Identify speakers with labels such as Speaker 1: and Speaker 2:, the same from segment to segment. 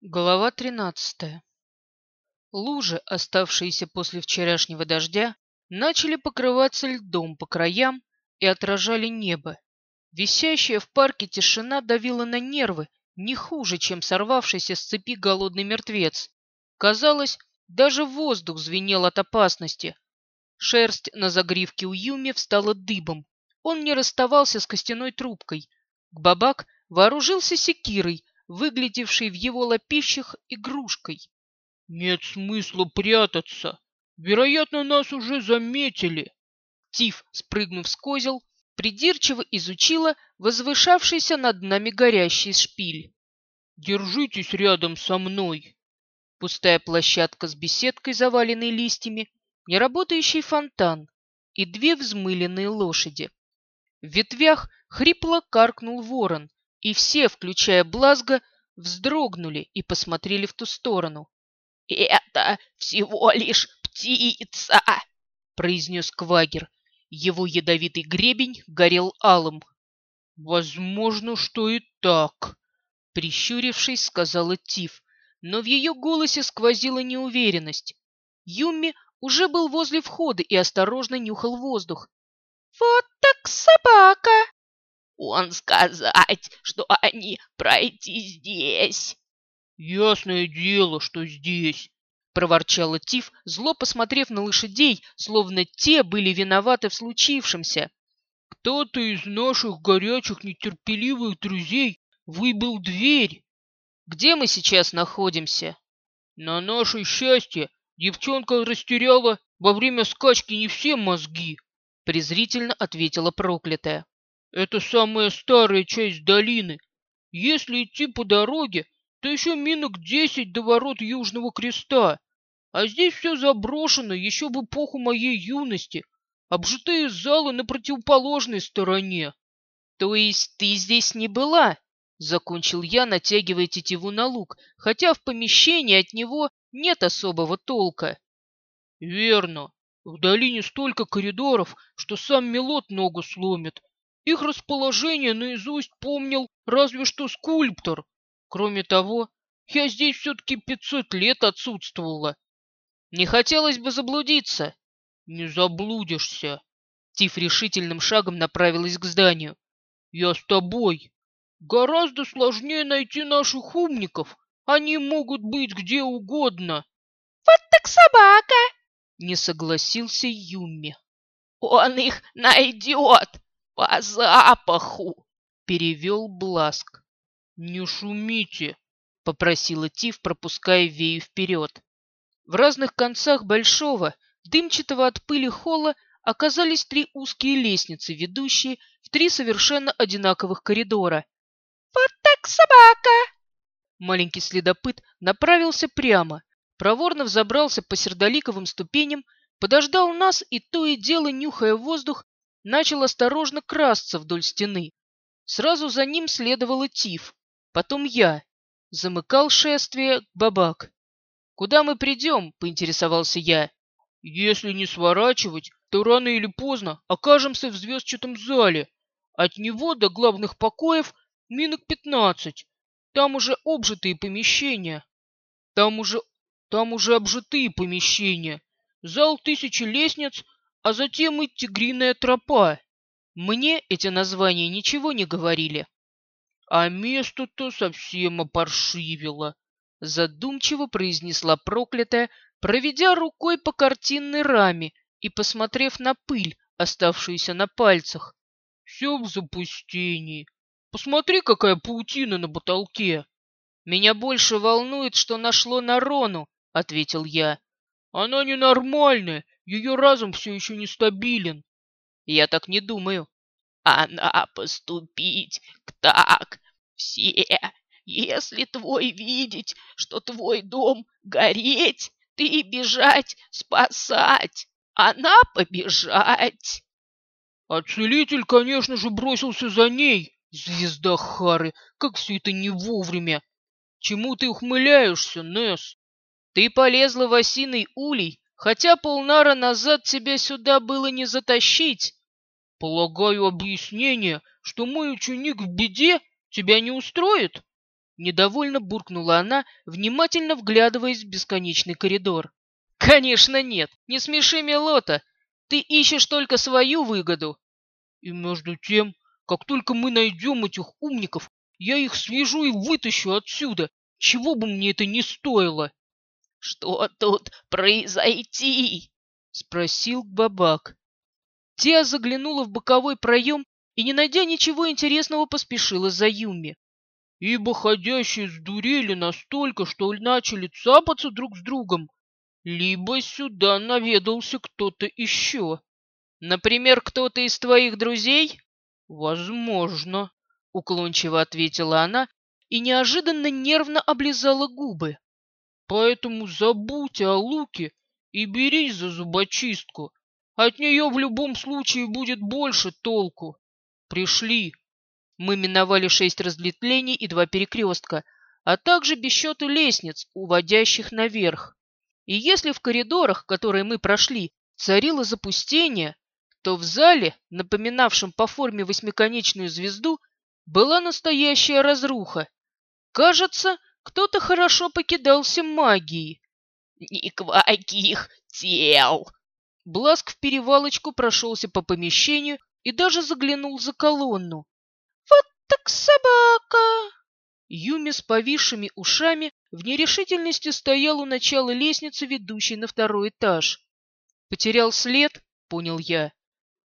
Speaker 1: Глава тринадцатая. Лужи, оставшиеся после вчерашнего дождя, начали покрываться льдом по краям и отражали небо. Висящая в парке тишина давила на нервы не хуже, чем сорвавшийся с цепи голодный мертвец. Казалось, даже воздух звенел от опасности. Шерсть на загривке у Юми встала дыбом. Он не расставался с костяной трубкой. Гбабак вооружился секирой, выглядевшей в его лапищах игрушкой.
Speaker 2: «Нет смысла прятаться. Вероятно, нас уже заметили».
Speaker 1: Тиф, спрыгнув с козел, придирчиво изучила возвышавшийся над нами горящий шпиль.
Speaker 2: «Держитесь рядом со мной».
Speaker 1: Пустая площадка с беседкой, заваленной листьями, неработающий фонтан и две взмыленные лошади. В ветвях хрипло каркнул ворон, и все, включая Блазга, вздрогнули и посмотрели в ту сторону.
Speaker 3: «Это всего лишь птица!»
Speaker 1: — произнес Квагер. Его ядовитый гребень горел алым.
Speaker 2: «Возможно, что и так», —
Speaker 1: прищурившись, сказала Тиф, но в ее голосе сквозила неуверенность. Юмми уже был возле входа и осторожно нюхал воздух.
Speaker 4: «Вот так собака!»
Speaker 3: Он сказать, что они пройти здесь.
Speaker 2: Ясное дело, что здесь,
Speaker 1: проворчала Тиф, зло посмотрев на лошадей, словно те были виноваты в случившемся.
Speaker 2: Кто-то из наших горячих нетерпеливых друзей выбил дверь.
Speaker 1: Где мы сейчас находимся?
Speaker 2: На наше счастье, девчонка растеряла во время скачки не все мозги,
Speaker 1: презрительно ответила проклятая.
Speaker 2: Это самая старая часть долины. Если идти по дороге, то еще минут десять до ворот Южного Креста. А здесь все заброшено еще в эпоху моей юности. Обжитые залы на противоположной стороне.
Speaker 1: То есть ты здесь не была? Закончил я, натягивая тетиву на лук, хотя в помещении от него нет особого толка.
Speaker 2: Верно. В долине столько коридоров, что сам Мелот ногу сломит, их расположение наизусть помнил разве что скульптор. Кроме того, я здесь все-таки пятьсот лет отсутствовала.
Speaker 1: Не хотелось бы заблудиться.
Speaker 2: Не заблудишься.
Speaker 1: Тиф решительным шагом направилась к зданию.
Speaker 2: Я с тобой. Гораздо сложнее найти наших умников. Они могут быть где угодно.
Speaker 4: Вот так собака!
Speaker 1: Не согласился Юми.
Speaker 3: Он их найдет, «По запаху!» — перевел Бласк.
Speaker 2: «Не шумите!»
Speaker 1: — попросила Тиф, пропуская Вею вперед. В разных концах большого, дымчатого от пыли холла оказались три узкие лестницы, ведущие в три совершенно одинаковых коридора.
Speaker 4: «Вот так собака!»
Speaker 1: Маленький следопыт направился прямо, проворно взобрался по сердоликовым ступеням, подождал нас и, то и дело нюхая воздух, начал осторожно красться вдоль стены. Сразу за ним следовала Тиф, потом я. Замыкал шествие Бабак. «Куда мы придем?» — поинтересовался я.
Speaker 2: «Если не сворачивать, то рано или поздно окажемся в звездчатом зале. От него до главных покоев минут пятнадцать. Там уже обжитые помещения. Там уже... там уже обжитые помещения. Зал тысячи лестниц — а затем и тигриная тропа.
Speaker 1: Мне эти названия ничего не говорили.
Speaker 2: А место-то совсем опоршивило,
Speaker 1: задумчиво произнесла проклятая, проведя рукой по картинной раме и посмотрев на пыль, оставшуюся на пальцах.
Speaker 2: Все в запустении. Посмотри, какая паутина на потолке.
Speaker 1: Меня больше волнует, что нашло на Рону, ответил я.
Speaker 2: Она ненормальная, ее разум все еще нестабилен.
Speaker 1: Я так не думаю.
Speaker 3: Она поступить так все. Если твой видеть, что твой дом гореть, ты бежать спасать, она побежать.
Speaker 2: А целитель, конечно же, бросился за ней. Звезда Хары, как все это не вовремя. Чему ты ухмыляешься, Несс?
Speaker 1: Ты полезла в осиный улей, хотя полнара назад тебя сюда было не затащить.
Speaker 2: Полагаю, объяснение, что мой ученик в беде, тебя не устроит?
Speaker 1: Недовольно буркнула она, внимательно вглядываясь в бесконечный коридор. «Конечно нет! Не смеши Мелота! Ты ищешь только свою выгоду!»
Speaker 2: «И между тем, как только мы найдем этих умников, я их свяжу и вытащу отсюда, чего бы мне это ни стоило!»
Speaker 3: «Что тут произойти?»
Speaker 1: — спросил Бабак. Тия заглянула в боковой проем и, не найдя ничего интересного, поспешила за Юми.
Speaker 2: «Ибо ходящие сдурели настолько, что начали цапаться друг с другом, либо сюда наведался кто-то еще.
Speaker 1: Например, кто-то из твоих друзей?»
Speaker 2: «Возможно», —
Speaker 1: уклончиво ответила она и неожиданно нервно облизала губы.
Speaker 2: «Поэтому забудь о луке и берись за зубочистку. От нее в любом случае будет больше толку. Пришли».
Speaker 1: Мы миновали шесть разветвлений и два перекрестка, а также без счета лестниц, уводящих наверх. И если в коридорах, которые мы прошли, царило запустение, то в зале, напоминавшем по форме восьмиконечную звезду, была настоящая разруха. Кажется, кто-то хорошо покидался магией.
Speaker 3: «Никаких тел!»
Speaker 1: Бласк в перевалочку прошелся по помещению и даже заглянул за колонну.
Speaker 4: «Вот так собака!»
Speaker 1: Юми с повисшими ушами в нерешительности стоял у начала лестницы, ведущей на второй этаж. «Потерял след?» — понял я.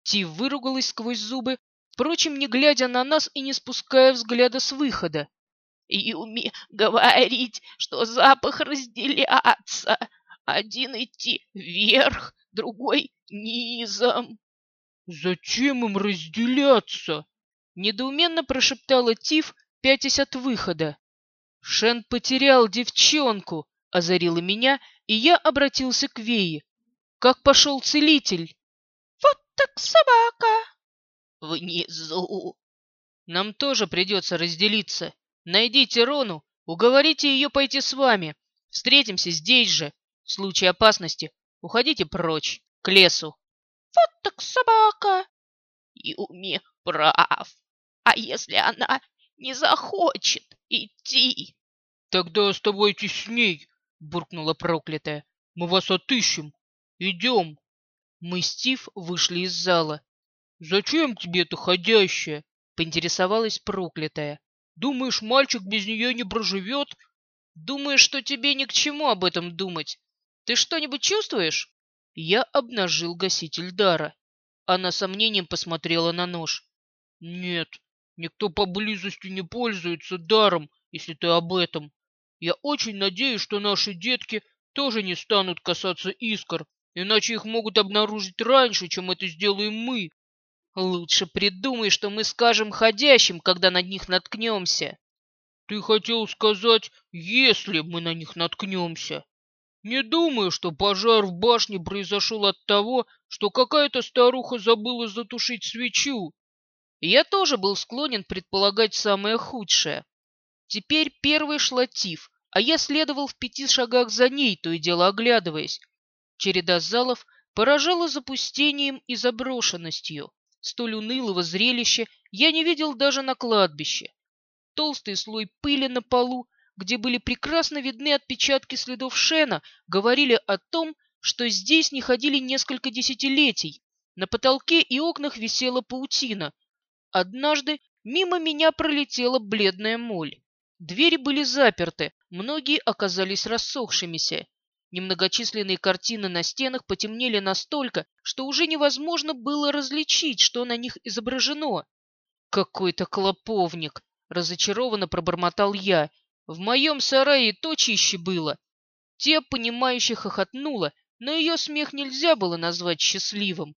Speaker 1: Ти выругалась сквозь зубы, впрочем, не глядя на нас и не спуская взгляда с выхода.
Speaker 3: «Юми говорить, что запах разделяться. Один идти вверх, другой низом».
Speaker 2: «Зачем им разделяться?»
Speaker 1: — недоуменно прошептала Тиф, пятясь от выхода. «Шен потерял девчонку!» — озарила меня, и я обратился к Вее. «Как пошел целитель?»
Speaker 4: «Вот так собака!»
Speaker 3: «Внизу!»
Speaker 1: «Нам тоже придется разделиться. Найдите Рону, уговорите ее пойти с вами. Встретимся здесь же. В случае опасности уходите прочь, к лесу».
Speaker 4: «Вот так собака!»
Speaker 3: «Юми прав. А если она не захочет идти.
Speaker 2: — Тогда оставайтесь с ней, — буркнула проклятая. — Мы вас отыщем. Идем.
Speaker 1: Мы с Тиф вышли из зала.
Speaker 2: — Зачем тебе это ходящая?
Speaker 1: — поинтересовалась проклятая.
Speaker 2: — Думаешь, мальчик без нее не проживет?
Speaker 1: — Думаешь, что тебе ни к чему об этом думать. Ты что-нибудь чувствуешь? Я обнажил гаситель дара. Она сомнением посмотрела на нож.
Speaker 2: — Нет, Никто поблизости не пользуется даром, если ты об этом. Я очень надеюсь, что наши детки тоже не станут касаться искр, иначе их могут обнаружить раньше, чем это сделаем мы.
Speaker 1: Лучше придумай, что мы скажем ходящим, когда на них наткнемся.
Speaker 2: Ты хотел сказать, если мы на них наткнемся. Не думаю, что пожар в башне произошел от того, что какая-то старуха забыла затушить свечу.
Speaker 1: Я тоже был склонен предполагать самое худшее. Теперь первый шла Тиф, а я следовал в пяти шагах за ней, то и дело оглядываясь. Череда залов поражала запустением и заброшенностью. Столь унылого зрелища я не видел даже на кладбище. Толстый слой пыли на полу, где были прекрасно видны отпечатки следов Шена, говорили о том, что здесь не ходили несколько десятилетий. На потолке и окнах висела паутина, Однажды мимо меня пролетела бледная моль. Двери были заперты, многие оказались рассохшимися. Немногочисленные картины на стенах потемнели настолько, что уже невозможно было различить, что на них изображено. «Какой-то клоповник!» — разочарованно пробормотал я. «В моем сарае то чище было!» Те, понимающие, хохотнула, но ее смех нельзя было назвать счастливым.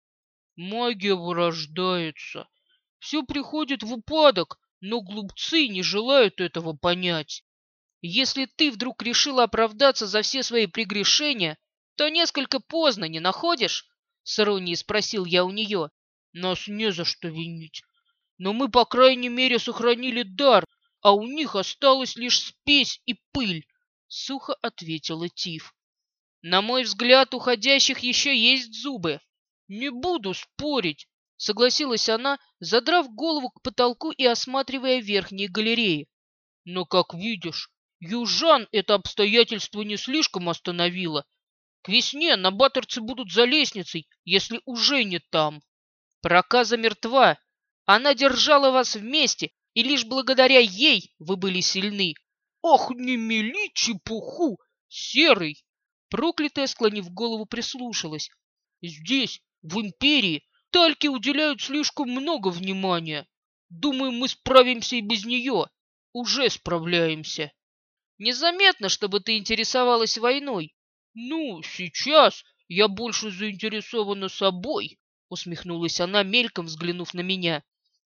Speaker 2: «Магия вырождается!» Все приходит в упадок, но глупцы не желают этого понять.
Speaker 1: Если ты вдруг решила оправдаться за все свои прегрешения, то несколько поздно, не находишь? С иронией спросил я у нее.
Speaker 2: Нас не за что винить. Но мы, по крайней мере, сохранили дар, а у них осталась лишь спесь и пыль, — сухо ответила Тиф.
Speaker 1: На мой взгляд, уходящих еще есть зубы.
Speaker 2: Не буду спорить,
Speaker 1: Согласилась она, задрав голову к потолку и осматривая верхние галереи.
Speaker 2: Но, как видишь, южан это обстоятельство не слишком остановило. К весне на баттерцы будут за лестницей, если уже не там.
Speaker 1: Проказа мертва. Она держала вас вместе, и лишь благодаря ей вы были сильны.
Speaker 2: Ох, не мели чепуху, серый!
Speaker 1: Проклятая, склонив голову, прислушалась.
Speaker 2: Здесь, в империи, Тальке уделяют слишком много внимания. Думаю, мы справимся и без нее. Уже справляемся.
Speaker 1: Незаметно, чтобы ты интересовалась войной.
Speaker 2: Ну, сейчас я больше заинтересована собой, усмехнулась она, мельком взглянув на меня.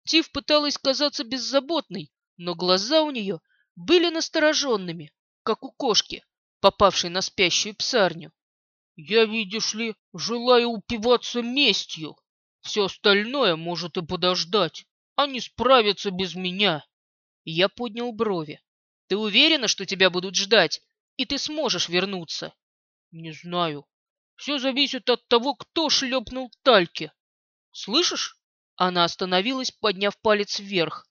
Speaker 1: Тиф пыталась казаться беззаботной, но глаза у нее были настороженными, как у кошки, попавшей на спящую псарню.
Speaker 2: Я, видишь ли, желаю упиваться местью. Все остальное может и подождать. Они справятся без меня.
Speaker 1: Я поднял брови. Ты уверена, что тебя будут ждать, и ты сможешь вернуться?
Speaker 2: Не знаю. Все зависит от того, кто шлепнул тальки.
Speaker 1: Слышишь? Она остановилась, подняв палец вверх.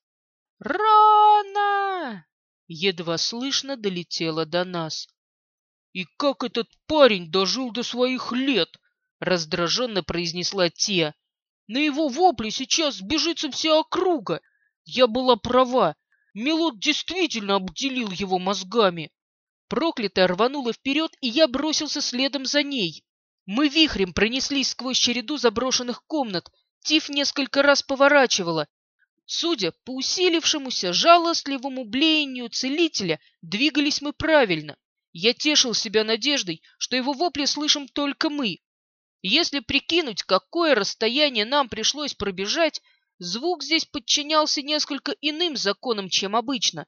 Speaker 4: «Рано!»
Speaker 1: Едва слышно долетело до нас.
Speaker 2: «И как этот парень дожил до своих лет?» раздраженно произнесла Тия. «На его вопли сейчас сбежится вся округа. Я была права. Милот действительно обделил его мозгами».
Speaker 1: Проклятая рванула вперед, и я бросился следом за ней. Мы вихрем пронеслись сквозь череду заброшенных комнат. Тиф несколько раз поворачивала. Судя по усилившемуся жалостливому блеянию целителя, двигались мы правильно. Я тешил себя надеждой, что его вопли слышим только мы. Если прикинуть, какое расстояние нам пришлось пробежать, звук здесь подчинялся несколько иным законам, чем обычно.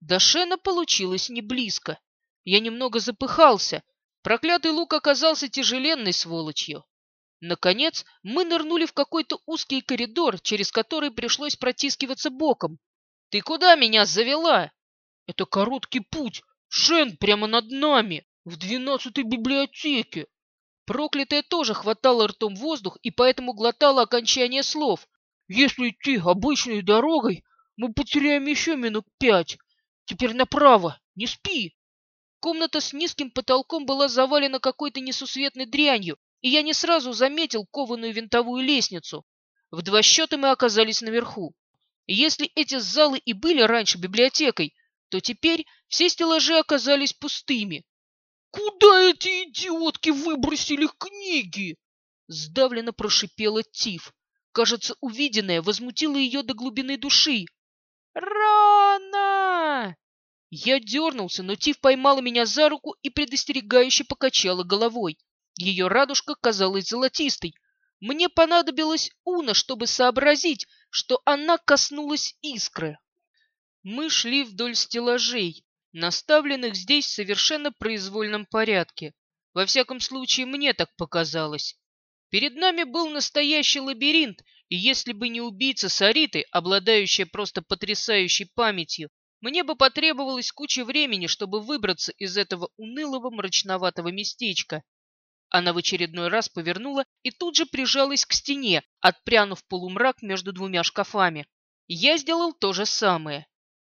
Speaker 1: До Шена получилось не близко. Я немного запыхался. Проклятый лук оказался тяжеленной сволочью. Наконец, мы нырнули в какой-то узкий коридор, через который пришлось протискиваться боком. «Ты куда меня завела?»
Speaker 2: «Это короткий путь. Шен прямо над нами, в двенадцатой библиотеке.
Speaker 1: Проклятая тоже хватала ртом воздух и поэтому глотала окончание слов.
Speaker 2: Если идти обычной дорогой, мы потеряем еще минут пять. Теперь направо, не спи.
Speaker 1: Комната с низким потолком была завалена какой-то несусветной дрянью, и я не сразу заметил кованую винтовую лестницу. В два счета мы оказались наверху. Если эти залы и были раньше библиотекой, то теперь все стеллажи оказались пустыми.
Speaker 2: «Куда эти идиотки выбросили книги?»
Speaker 1: Сдавленно прошипела Тиф. Кажется, увиденное возмутило ее до глубины души.
Speaker 4: «Рано!»
Speaker 1: Я дернулся, но Тиф поймала меня за руку и предостерегающе покачала головой. Ее радужка казалась золотистой. Мне понадобилось уна, чтобы сообразить, что она коснулась искры. Мы шли вдоль стеллажей, наставленных здесь в совершенно произвольном порядке. Во всяком случае, мне так показалось. Перед нами был настоящий лабиринт, и если бы не убийца Сариты, обладающая просто потрясающей памятью, мне бы потребовалось куча времени, чтобы выбраться из этого унылого мрачноватого местечка. Она в очередной раз повернула и тут же прижалась к стене, отпрянув полумрак между двумя шкафами. Я сделал то же самое.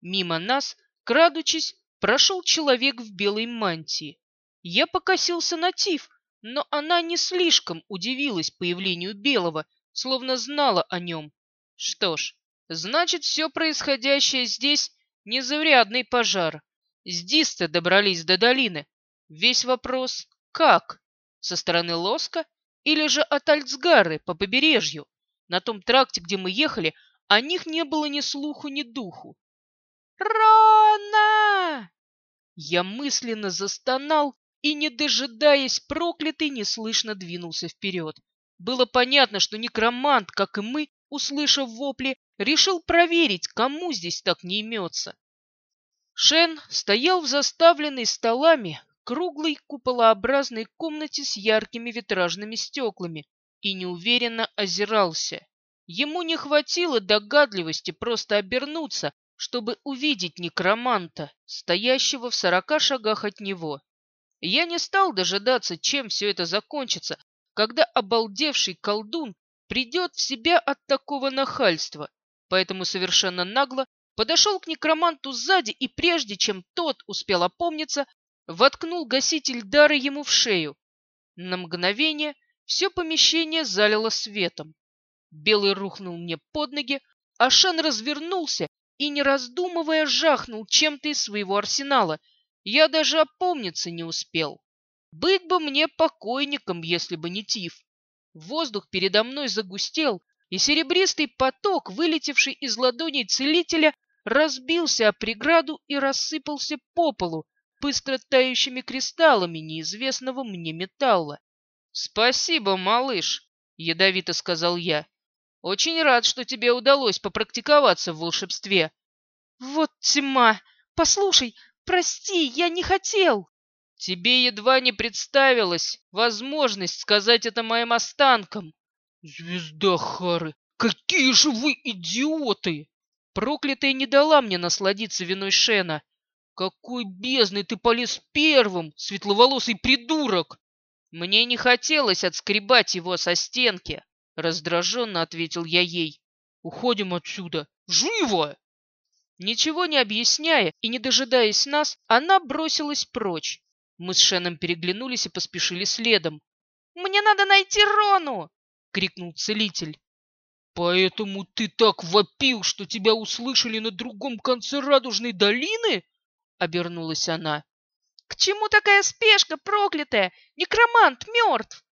Speaker 1: Мимо нас, крадучись, прошел человек в белой мантии. Я покосился на Тиф, но она не слишком удивилась появлению белого, словно знала о нем. Что ж, значит, все происходящее здесь не заурядный пожар. С Диста добрались до долины. Весь вопрос — как? Со стороны Лоска или же от Альцгары по побережью? На том тракте, где мы ехали, о них не было ни слуху, ни духу.
Speaker 4: «Рона!»
Speaker 1: Я мысленно застонал и, не дожидаясь проклятый, неслышно двинулся вперед. Было понятно, что некромант, как и мы, услышав вопли, решил проверить, кому здесь так не имется. Шен стоял в заставленной столами круглой куполообразной комнате с яркими витражными стеклами и неуверенно озирался. Ему не хватило догадливости просто обернуться, чтобы увидеть некроманта, стоящего в сорока шагах от него. Я не стал дожидаться, чем все это закончится, когда обалдевший колдун придет в себя от такого нахальства, поэтому совершенно нагло подошел к некроманту сзади и прежде чем тот успел опомниться, воткнул гаситель дара ему в шею. На мгновение все помещение залило светом. Белый рухнул мне под ноги, а Шен развернулся и, не раздумывая, жахнул чем-то из своего арсенала. Я даже опомниться не успел. Быть бы мне покойником, если бы не Тиф. Воздух передо мной загустел, и серебристый поток, вылетевший из ладоней целителя, разбился о преграду и рассыпался по полу быстро тающими кристаллами неизвестного мне металла. «Спасибо, малыш», — ядовито сказал я. «Очень рад, что тебе удалось попрактиковаться в волшебстве».
Speaker 4: «Вот тьма! Послушай, прости, я не хотел!»
Speaker 1: «Тебе едва не представилась возможность сказать это моим останкам».
Speaker 2: «Звезда Хары, какие же вы идиоты!»
Speaker 1: Проклятая не дала мне насладиться виной Шена.
Speaker 2: «Какой бездной ты полез первым, светловолосый придурок!»
Speaker 1: Мне не хотелось отскребать его со стенки, раздраженно ответил я ей.
Speaker 2: «Уходим отсюда! Живо!»
Speaker 1: Ничего не объясняя и не дожидаясь нас, она бросилась прочь. Мы с Шеном переглянулись и поспешили следом.
Speaker 4: «Мне надо найти Рону!»
Speaker 1: — крикнул целитель.
Speaker 2: «Поэтому ты так вопил, что тебя услышали на другом конце радужной долины?» — обернулась она.
Speaker 4: «К чему такая спешка, проклятая? Некромант мертв!»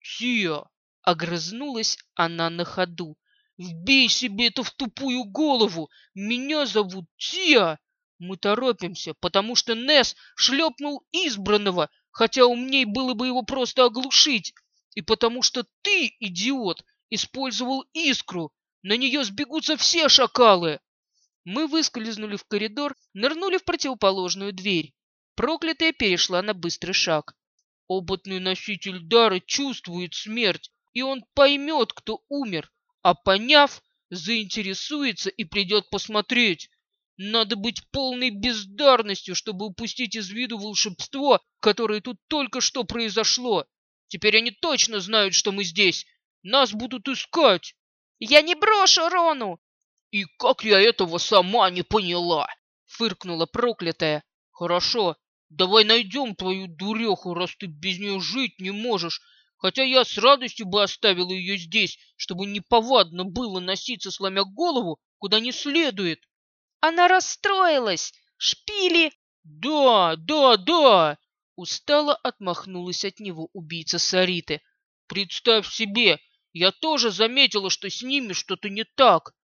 Speaker 2: «Тия!» — огрызнулась она на ходу. «Вбей себе это в тупую голову! Меня зовут Тия!» Мы торопимся, потому что Нес шлепнул избранного, хотя умней было бы его просто оглушить. И потому что ты, идиот, использовал искру. На нее сбегутся все шакалы.
Speaker 1: Мы выскользнули в коридор, нырнули в противоположную дверь. Проклятая перешла на быстрый шаг.
Speaker 2: Опытный носитель дара чувствует смерть, и он поймет, кто умер, а поняв, заинтересуется и придет посмотреть. Надо быть полной бездарностью, чтобы упустить из виду волшебство, которое тут только что произошло. Теперь они точно знают, что мы здесь, нас будут искать.
Speaker 4: Я не брошу Рону.
Speaker 2: И как я этого сама не поняла? Фыркнула проклятая. Хорошо, давай найдем твою дуреху, раз ты без нее жить не можешь. Хотя я с радостью бы оставила ее здесь, чтобы неповадно было носиться, сломя голову, куда не следует.
Speaker 4: Она расстроилась. Шпили...
Speaker 2: Да, да, да. Устало отмахнулась от него убийца Сариты. Представь себе, я тоже заметила, что с ними что-то не так.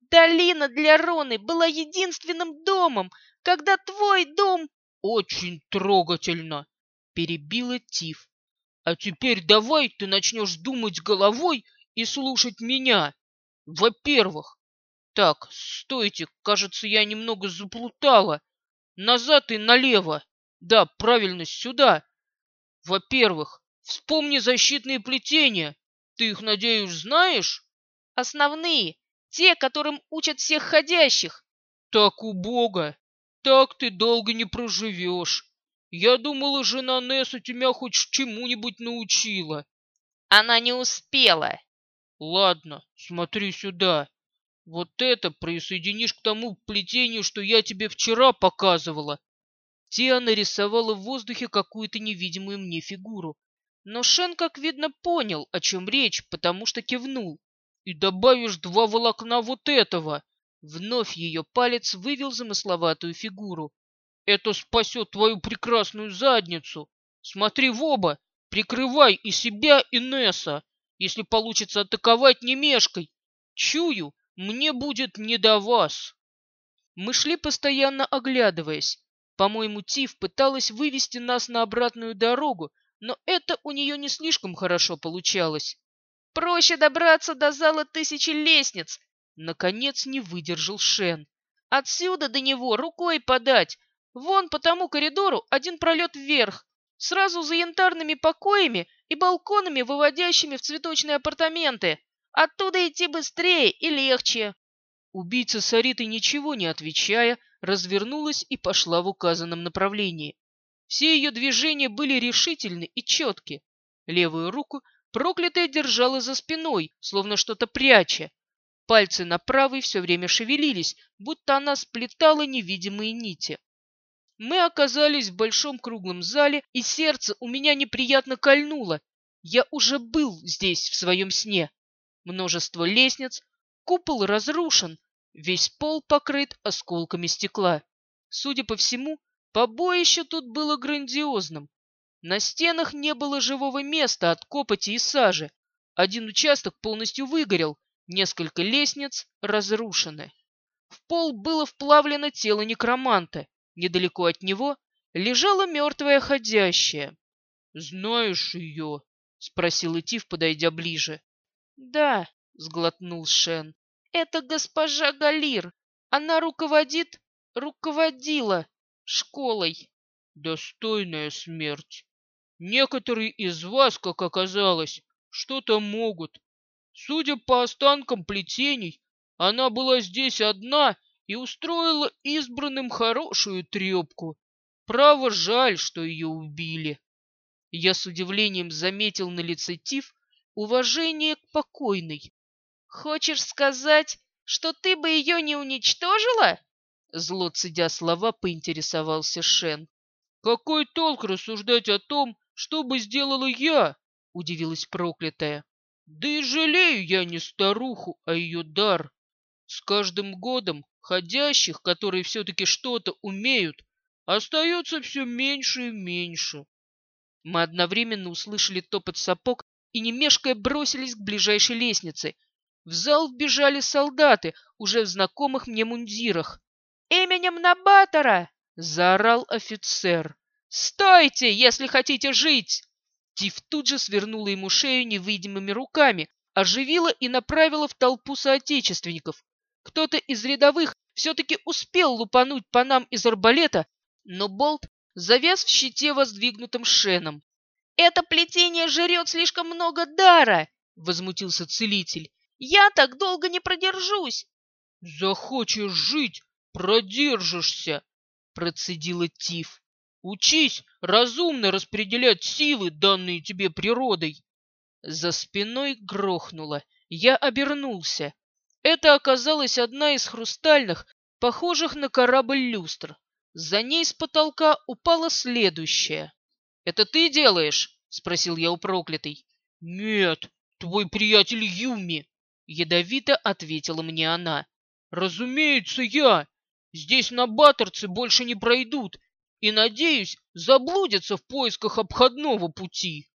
Speaker 4: Долина для Роны была единственным домом, когда твой дом...
Speaker 2: Очень трогательно, перебила Тиф. А теперь давай ты начнешь думать головой и слушать меня. Во-первых, так, стойте, кажется, я немного заплутала. Назад и налево. Да, правильно, сюда. Во-первых, вспомни защитные плетения. Ты их, надеюсь, знаешь?
Speaker 4: Основные, те, которым учат всех ходящих.
Speaker 2: Так убого. Так ты долго не проживешь. Я думала, жена Несса тебя хоть чему-нибудь научила.
Speaker 4: Она не успела.
Speaker 2: Ладно, смотри сюда. Вот это присоединишь к тому плетению, что я тебе вчера показывала. Тиа нарисовала в воздухе какую-то невидимую мне фигуру. Но Шен, как видно, понял, о чем речь, потому что кивнул. «И добавишь два волокна вот этого!» Вновь ее палец вывел замысловатую фигуру. «Это спасет твою прекрасную задницу! Смотри в оба! Прикрывай и себя, и Несса! Если получится атаковать, не мешкой! Чую, мне будет не до вас!» Мы шли постоянно оглядываясь. По-моему, Тиф пыталась вывести нас на обратную дорогу, но это у нее не слишком хорошо получалось.
Speaker 4: Проще добраться до зала тысячи лестниц.
Speaker 1: Наконец не выдержал Шен.
Speaker 4: Отсюда до него рукой подать. Вон по тому коридору один пролет вверх. Сразу за янтарными покоями и балконами, выводящими в цветочные апартаменты. Оттуда идти быстрее и легче.
Speaker 1: Убийца Сариты, ничего не отвечая, развернулась и пошла в указанном направлении. Все ее движения были решительны и четки. Левую руку проклятая держала за спиной, словно что-то пряча. Пальцы на правой все время шевелились, будто она сплетала невидимые нити. Мы оказались в большом круглом зале, и сердце у меня неприятно кольнуло. Я уже был здесь в своем сне. Множество лестниц, купол разрушен, весь пол покрыт осколками стекла. Судя по всему, побоище тут было грандиозным. На стенах не было живого места от копоти и сажи. Один участок полностью выгорел, несколько лестниц разрушены. В пол было вплавлено тело некроманта. Недалеко от него лежала мертвая ходящая. «Знаешь ее?» — спросил Итив, подойдя ближе. «Да», — сглотнул Шен. «Это госпожа Галир. Она руководит, руководила школой». «Достойная смерть. Некоторые из вас, как оказалось, что-то могут. Судя по останкам плетений, она была здесь одна и устроила избранным хорошую трепку. Право жаль, что ее убили. Я с удивлением заметил на лице Тиф уважение к покойной. «Хочешь сказать, что ты бы ее не уничтожила?» Зло цедя слова, поинтересовался Шен. «Какой толк рассуждать о том, что бы сделала я?» — удивилась проклятая. «Да и жалею я не старуху, а ее дар. С каждым годом ходящих, которые все-таки что-то умеют, остается все меньше и меньше». Мы одновременно услышали топот сапог и, не мешкая, бросились к ближайшей лестнице. В зал вбежали солдаты, уже в знакомых мне мундирах. «Именем Набатора!» — заорал офицер. «Стойте, если хотите жить!» Тиф тут же свернула ему шею невидимыми руками, оживила и направила в толпу соотечественников. Кто-то из рядовых все-таки успел лупануть по нам из арбалета, но болт завяз в щите, воздвигнутым шеном. «Это плетение жрет слишком много дара!» — возмутился целитель. «Я так долго не продержусь!» «Захочешь жить, продержишься!» — процедила Тиф. Учись разумно распределять силы, данные тебе природой. За спиной грохнуло. Я обернулся. Это оказалась одна из хрустальных, похожих на корабль люстр. За ней с потолка упала следующая. «Это ты делаешь?» — спросил я у проклятой. «Нет, твой приятель Юми!» — ядовито ответила мне она. «Разумеется, я! Здесь на Баттерце больше не пройдут, и, надеюсь, заблудятся в поисках обходного пути.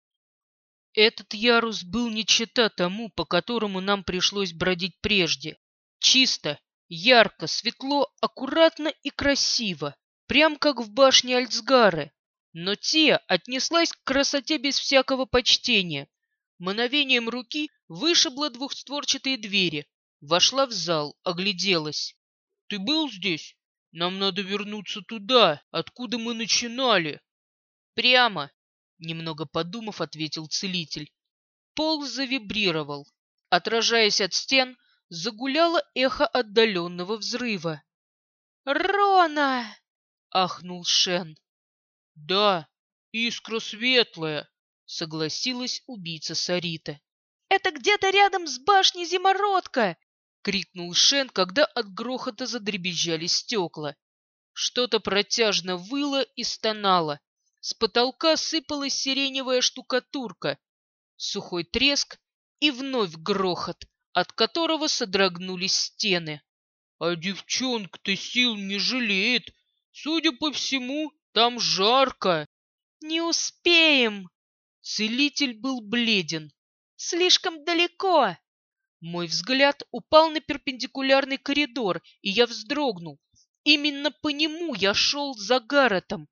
Speaker 1: Этот ярус был не чета тому, по которому нам пришлось бродить прежде. Чисто, ярко, светло, аккуратно и красиво, прям как в башне Альцгары. Но Тия отнеслась к красоте без всякого почтения. Мановением руки вышибла двухстворчатые двери, вошла в зал, огляделась. «Ты был здесь?» Нам надо вернуться туда, откуда мы начинали. Прямо, немного подумав, ответил целитель. Пол завибрировал. Отражаясь от стен, загуляло эхо отдаленного взрыва. «Рона!» — ахнул Шен. «Да, искра светлая», — согласилась убийца Сарита. «Это где-то рядом с башней Зимородка!» — крикнул Шен, когда от грохота задребезжали стекла. Что-то протяжно выло и стонало. С потолка сыпалась сиреневая штукатурка. Сухой треск и вновь грохот, от которого содрогнулись стены. «А девчонка-то сил не жалеет. Судя по всему, там жарко». «Не успеем!» Целитель был бледен. «Слишком далеко!» Мой взгляд упал на перпендикулярный коридор, и я вздрогнул. Именно по нему я шел за Гарретом.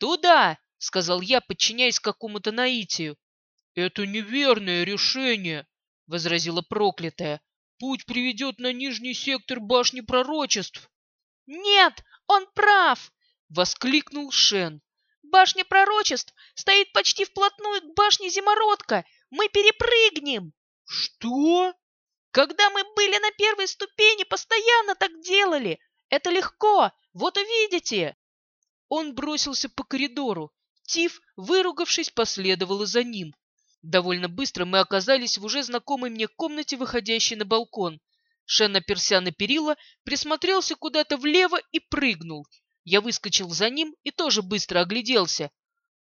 Speaker 1: «Туда!» — сказал я, подчиняясь какому-то наитию. «Это неверное решение!» — возразила проклятая. «Путь приведет на нижний сектор башни пророчеств!» «Нет, он прав!» — воскликнул Шен. «Башня пророчеств стоит почти вплотную к башне Зимородка! Мы перепрыгнем!» «Что?» Когда мы были на первой ступени, постоянно так делали. Это легко, вот увидите. Он бросился по коридору. Тиф, выругавшись, последовала за ним. Довольно быстро мы оказались в уже знакомой мне комнате, выходящей на балкон.
Speaker 4: Шен оперся на перила, присмотрелся куда-то влево и прыгнул. Я выскочил за ним и тоже быстро огляделся.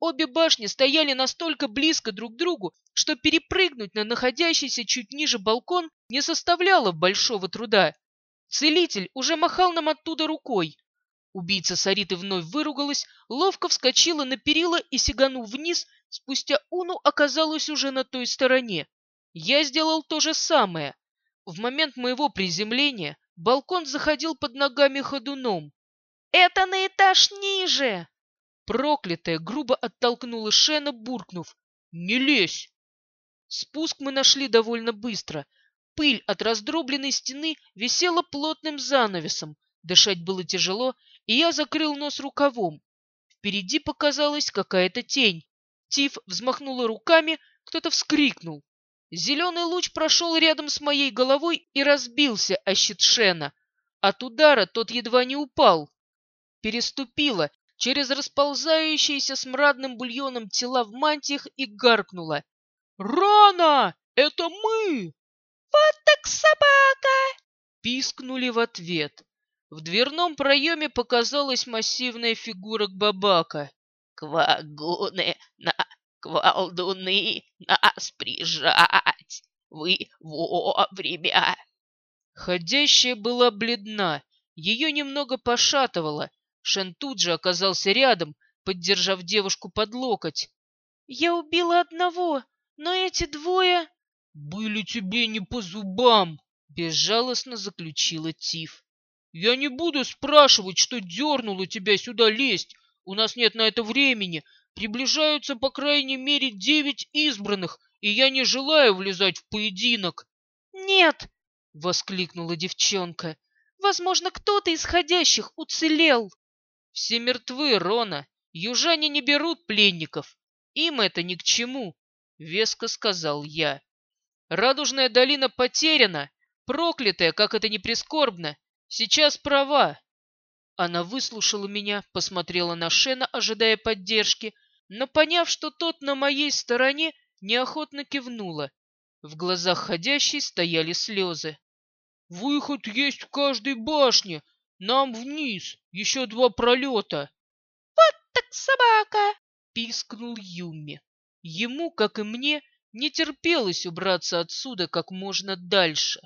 Speaker 4: Обе башни стояли настолько близко друг к другу, что перепрыгнуть на находящийся чуть ниже балкон не составляло большого труда. Целитель уже махал нам оттуда рукой. Убийца Сариты вновь выругалась, ловко вскочила на перила и, сиганув вниз, спустя уну оказалась уже на той стороне. Я сделал то же самое. В момент моего приземления балкон заходил под ногами ходуном. «Это на этаж ниже!» Проклятая грубо оттолкнула Шена, буркнув «Не лезь!». Спуск мы нашли довольно быстро. Пыль от раздробленной стены висела плотным занавесом. Дышать было тяжело, и я закрыл нос рукавом. Впереди показалась какая-то тень. Тиф взмахнула руками, кто-то вскрикнул. Зеленый луч прошел рядом с моей головой и разбился о щит Шена. От удара тот едва не упал. Переступила через расползающиеся смрадным бульоном тела в мантиях и гаркнула. «Рано! Это мы!»
Speaker 3: «Вот так собака!»
Speaker 4: Пискнули в ответ. В дверном проеме показалась массивная фигура Бабака.
Speaker 3: «Квагуны на квалдуны нас прижать! Вы вовремя!»
Speaker 4: Ходящая была бледна, ее немного пошатывало. Шен тут же оказался рядом, поддержав девушку под локоть.
Speaker 1: «Я убила одного, но эти двое...»
Speaker 2: «Были тебе не по зубам!»
Speaker 4: — безжалостно заключила Тиф.
Speaker 2: «Я не буду спрашивать, что дернуло тебя сюда лезть. У нас нет на это времени. Приближаются, по крайней мере, девять избранных, и я не желаю влезать в поединок».
Speaker 1: «Нет!»
Speaker 4: — воскликнула девчонка.
Speaker 1: «Возможно, кто-то из ходящих уцелел».
Speaker 4: «Все мертвы, Рона. Южане не берут пленников. Им это ни к чему», — веско сказал я. «Радужная долина потеряна, проклятая, как это ни прискорбно. Сейчас права». Она выслушала меня, посмотрела на Шена, ожидая поддержки, но, поняв, что тот на моей стороне, неохотно кивнула. В глазах ходящей стояли слезы.
Speaker 2: «Выход есть в каждой башне. Нам вниз. Еще два пролета».
Speaker 3: «Вот так собака!»
Speaker 4: — пискнул Юми. Ему, как и мне, не терпелось убраться отсюда как можно дальше.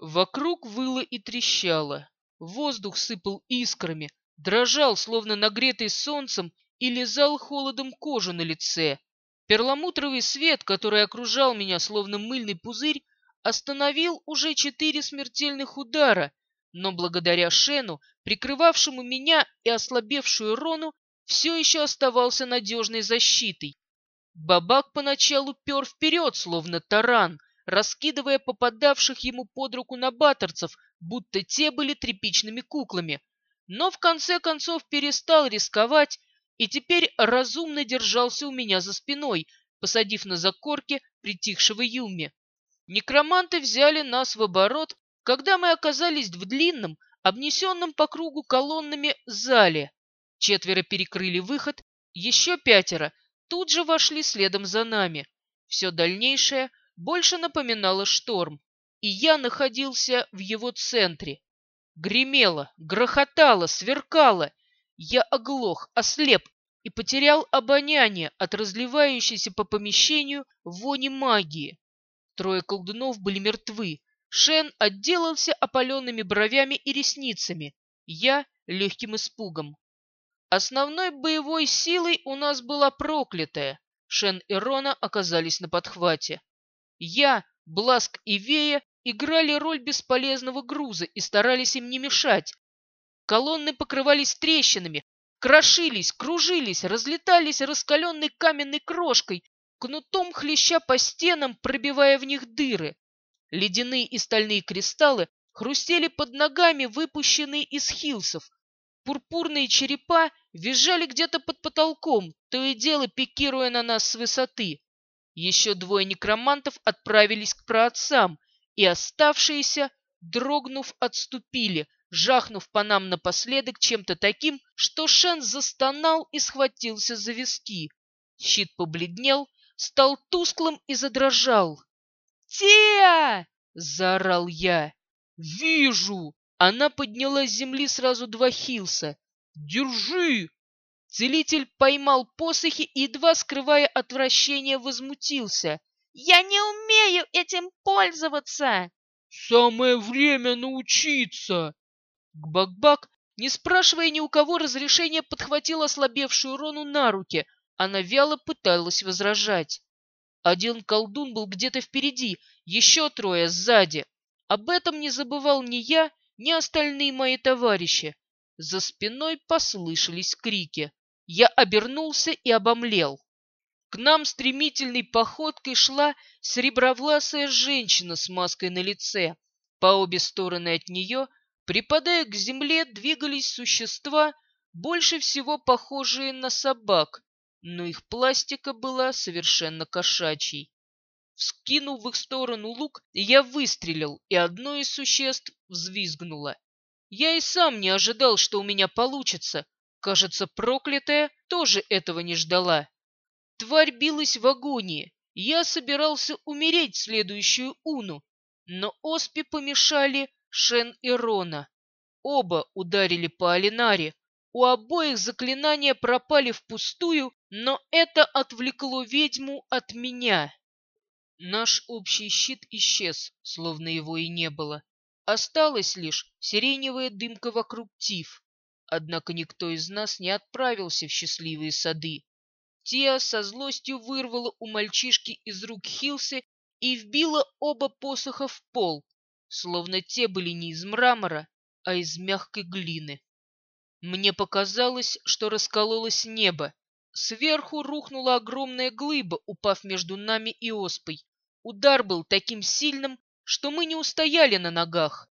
Speaker 4: Вокруг выло и трещало. Воздух сыпал искрами, дрожал, словно нагретый солнцем и лизал холодом кожу на лице. Перламутровый свет, который окружал меня словно мыльный пузырь, остановил уже четыре смертельных удара, но благодаря Шену, прикрывавшему меня и ослабевшую Рону, все еще оставался надежной защитой. Бабак поначалу пер вперед, словно таран, раскидывая попадавших ему под руку набаторцев, будто те были тряпичными куклами, но в конце концов перестал рисковать и теперь разумно держался у меня за спиной, посадив на закорке притихшего Юми. Некроманты взяли нас в оборот, когда мы оказались в длинном, обнесенном по кругу колоннами зале. Четверо перекрыли выход, еще пятеро тут же вошли следом за нами. Все дальнейшее больше напоминало шторм, и я находился в его центре. Гремело, грохотало, сверкало, я оглох, ослеп и потерял обоняние от разливающейся по помещению вони магии. Трое колдунов были мертвы. Шен отделался опаленными бровями и ресницами. Я — легким испугом. Основной боевой силой у нас была проклятая. Шен и Рона оказались на подхвате. Я, Бласк и Вея играли роль бесполезного груза и старались им не мешать, Колонны покрывались трещинами, крошились, кружились, разлетались раскаленной каменной крошкой, кнутом хлеща по стенам, пробивая в них дыры. Ледяные и стальные кристаллы хрустели под ногами, выпущенные из хилсов. Пурпурные черепа визжали где-то под потолком, то и дело пикируя на нас с высоты. Еще двое некромантов отправились к праотцам, и оставшиеся, дрогнув, отступили, жахнув по нам напоследок чем-то таким, что Шен застонал и схватился за виски. Щит побледнел, стал тусклым и задрожал. «Теа!» — заорал я.
Speaker 2: «Вижу!» Она подняла с земли сразу два хилса. «Держи!» Целитель поймал посохи и, едва скрывая отвращение, возмутился.
Speaker 3: «Я не умею этим пользоваться!»
Speaker 2: «Самое время научиться!» Гбак-бак, не спрашивая ни у кого разрешения, подхватил ослабевшую Рону на руки. Она вяло пыталась возражать. Один колдун был где-то впереди, еще трое сзади. Об этом не забывал ни я, ни остальные мои товарищи. За спиной послышались крики. Я обернулся и обомлел. К нам стремительной походкой шла серебровласая женщина с маской на лице. По обе стороны от нее, припадая к земле, двигались существа, больше всего похожие на собак, но их пластика была совершенно кошачьей. Вскинув в их сторону лук, я выстрелил, и одно из существ взвизгнуло. Я и сам не ожидал, что у меня получится. Кажется, проклятая тоже этого не ждала. Тварь билась в агонии. Я собирался умереть следующую уну, но оспе помешали Шен и Рона. Оба ударили по Алинаре. У обоих заклинания пропали впустую, но это отвлекло ведьму от меня. Наш общий щит исчез, словно его и не было. Осталась лишь сиреневая дымка вокруг Тиф. Однако никто из нас не отправился в счастливые сады. Тия со злостью вырвала у мальчишки из рук Хилсы и вбила оба посоха в пол, словно те были не из мрамора, а из мягкой глины. Мне показалось, что раскололось небо. Сверху рухнула огромная глыба, упав между нами и оспой. Удар был таким сильным, что мы не устояли на ногах.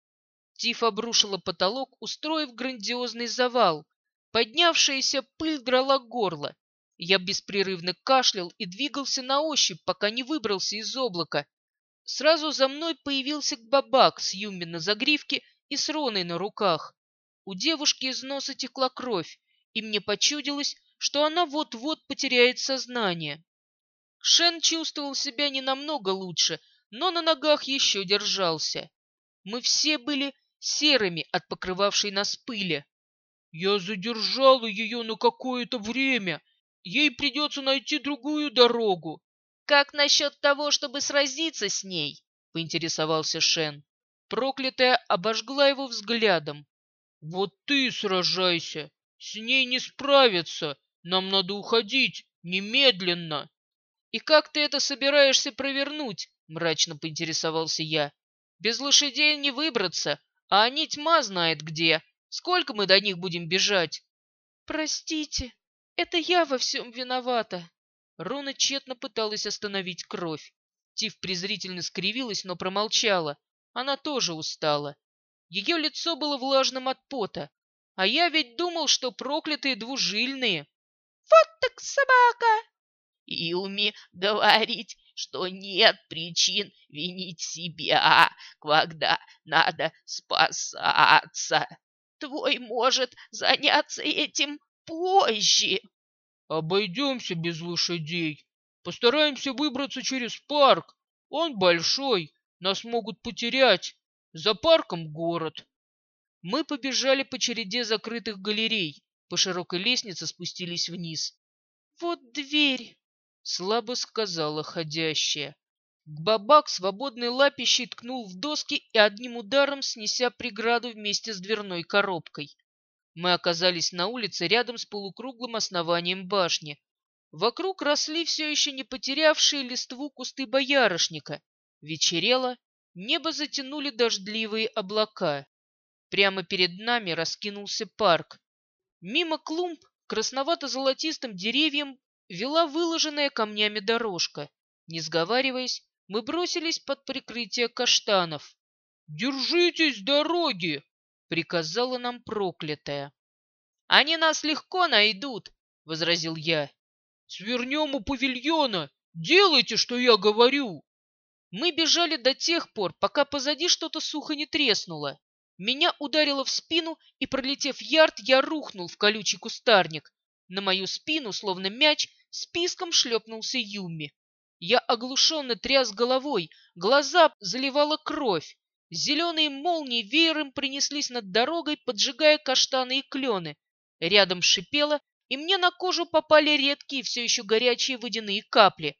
Speaker 2: Тиф обрушила потолок, устроив грандиозный завал. Поднявшаяся пыль драла горло. Я беспрерывно кашлял и двигался на ощупь, пока не выбрался из облака. Сразу за мной появился бабак с Юми на загривке и с Роной на руках. У девушки из носа текла кровь, и мне почудилось, что она вот-вот потеряет сознание. Шен чувствовал себя не намного лучше, но на ногах еще держался. Мы все были серыми от покрывавшей нас пыли. «Я задержала ее на какое-то время. Ей придется найти другую дорогу».
Speaker 4: «Как насчет того, чтобы сразиться с ней?» — поинтересовался Шен.
Speaker 2: Проклятая обожгла его взглядом. «Вот ты сражайся. С ней не справиться. Нам надо уходить. Немедленно!»
Speaker 4: «И как ты это собираешься провернуть?» — мрачно поинтересовался я. «Без лошадей не выбраться, а они тьма знает где. Сколько мы до них будем бежать?»
Speaker 1: «Простите, это я во всем виновата».
Speaker 4: Рона тщетно пыталась остановить кровь. Тиф презрительно скривилась, но промолчала. Она тоже устала. Ее лицо было влажным от пота. А я ведь думал, что проклятые двужильные.
Speaker 3: «Вот так собака!» Юми говорить, что нет причин винить себя, когда надо спасаться. Твой может заняться этим позже.
Speaker 2: Обойдемся без лошадей. Постараемся выбраться через парк. Он большой, нас могут потерять. За парком город. Мы побежали по череде закрытых галерей. По широкой лестнице спустились вниз.
Speaker 1: «Вот дверь!»
Speaker 2: Слабо сказала ходящая. Бабак свободной лапищей ткнул в доски и одним ударом снеся преграду вместе с дверной коробкой. Мы оказались на улице рядом с полукруглым основанием башни. Вокруг росли все еще не потерявшие листву кусты боярышника. Вечерело, небо затянули дождливые облака. Прямо перед нами раскинулся парк. Мимо клумб красновато-золотистым деревьям вела выложенная камнями дорожка. Не сговариваясь, мы бросились под прикрытие каштанов. «Держитесь дороги!» — приказала нам проклятая.
Speaker 4: «Они нас легко найдут!» — возразил я.
Speaker 2: «Свернем у павильона! Делайте, что я говорю!»
Speaker 4: Мы бежали до тех пор, пока позади что-то сухо не треснуло. Меня ударило в спину, и, пролетев ярд, я рухнул в колючий кустарник. На мою спину, словно мяч, списком шлепнулся Юми. Я оглушенно тряс головой, глаза заливала кровь. Зеленые молнии веером принеслись над дорогой, поджигая каштаны и клены. Рядом шипело, и мне на кожу попали редкие, все еще горячие водяные капли.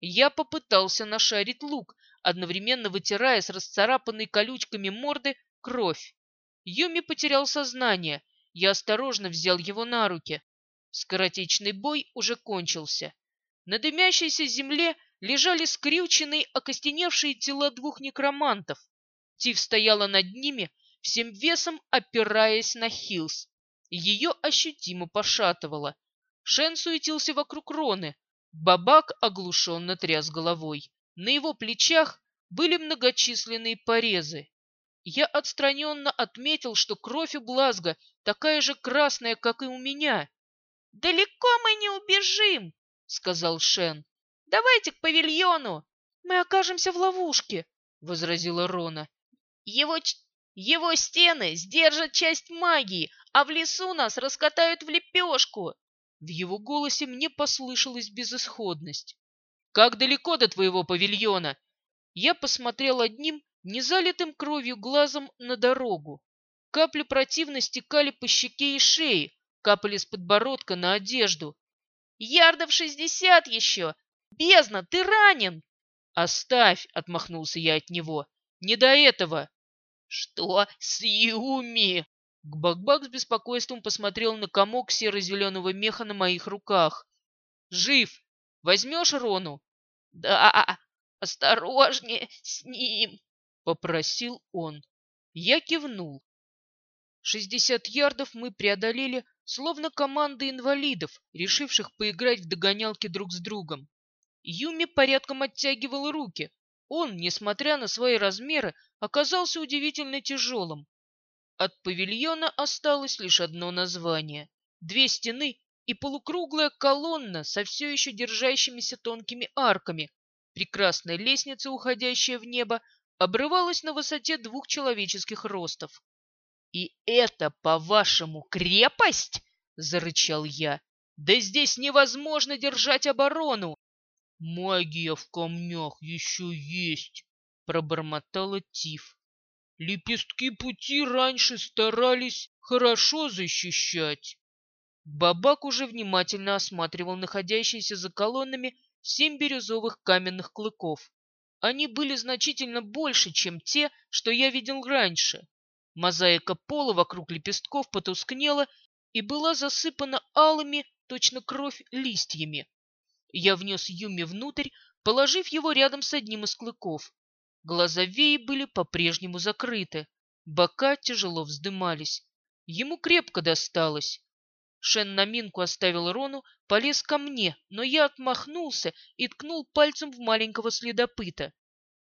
Speaker 4: Я попытался нашарить лук, одновременно вытирая с расцарапанной колючками морды кровь. Юми потерял сознание. Я осторожно взял его на руки. Скоротечный бой уже кончился. На дымящейся земле лежали скрюченные, окостеневшие тела двух некромантов. Тиф стояла над ними, всем весом опираясь на Хилс. Ее ощутимо пошатывало. Шен суетился вокруг Роны. Бабак оглушенно тряс головой. На его плечах были многочисленные порезы. Я отстраненно отметил, что кровь у Блазга такая же красная, как и у меня.
Speaker 3: «Далеко мы не убежим!» — сказал Шен. «Давайте к павильону!»
Speaker 4: «Мы окажемся в ловушке!» — возразила Рона.
Speaker 3: «Его, его стены сдержат часть магии, а в лесу нас раскатают в лепешку!»
Speaker 4: В его голосе мне послышалась безысходность. «Как далеко до твоего павильона?» Я посмотрел одним, незалитым кровью глазом на дорогу. Капли противно стекали по щеке и шее, капали с подбородка на одежду.
Speaker 3: «Ярдов шестьдесят еще! Бездна, ты ранен!»
Speaker 4: «Оставь!» — отмахнулся я от него. «Не до этого!»
Speaker 3: «Что с Юми?»
Speaker 4: Гбак-бак с беспокойством посмотрел на комок серо-зеленого меха на моих руках. «Жив! Возьмешь Рону?»
Speaker 3: «Да, осторожнее с ним!»
Speaker 4: — попросил он. Я кивнул. Шестьдесят ярдов мы преодолели, словно команда инвалидов, решивших поиграть в догонялки друг с другом. Юми порядком оттягивал руки. Он, несмотря на свои размеры, оказался удивительно тяжелым. От павильона осталось лишь одно название. Две стены и полукруглая колонна со все еще держащимися тонкими арками. Прекрасная лестница, уходящая в небо, обрывалась на высоте двух человеческих ростов. «И это, по-вашему, крепость?» — зарычал я. «Да здесь невозможно держать оборону!» «Магия в камнях еще есть!» — пробормотала Тиф. «Лепестки пути раньше старались хорошо защищать». Бабак уже внимательно осматривал находящиеся за колоннами семь бирюзовых каменных клыков. Они были значительно больше, чем те, что я видел раньше. Мозаика пола вокруг лепестков потускнела и была засыпана алыми, точно кровь, листьями. Я внес Юми внутрь, положив его рядом с одним из клыков. Глаза Веи были по-прежнему закрыты, бока тяжело вздымались. Ему крепко досталось. Шен на минку оставил Рону, полез ко мне, но я отмахнулся и ткнул пальцем в маленького следопыта.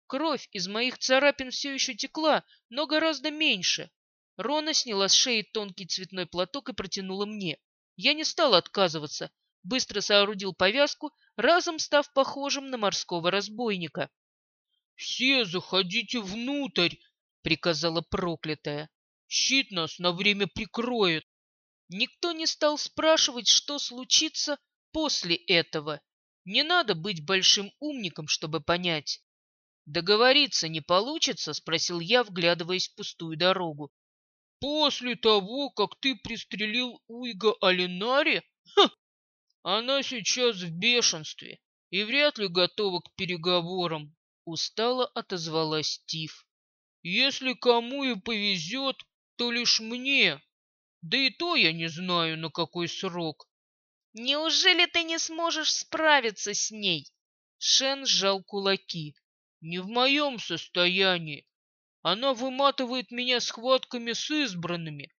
Speaker 4: Кровь из моих царапин все еще текла, но гораздо меньше. Рона сняла с шеи тонкий цветной платок и протянула мне. Я не стал отказываться, быстро соорудил повязку, разом став похожим на морского разбойника. «Все заходите внутрь!» — приказала проклятая. «Щит нас на время прикроет!» Никто не стал спрашивать, что случится после этого. Не надо быть большим умником, чтобы понять. «Договориться не получится?» — спросил я, вглядываясь в пустую дорогу. «После того, как ты пристрелил Уйга Алинари? Ха! Она сейчас в бешенстве и вряд ли готова к переговорам», — устало отозвалась Тиф. «Если кому и повезет, то лишь мне, да и то я не знаю, на какой срок.
Speaker 3: Неужели ты не сможешь справиться с ней?
Speaker 4: Шен сжал кулаки. Не в моем состоянии. Она выматывает меня схватками с избранными.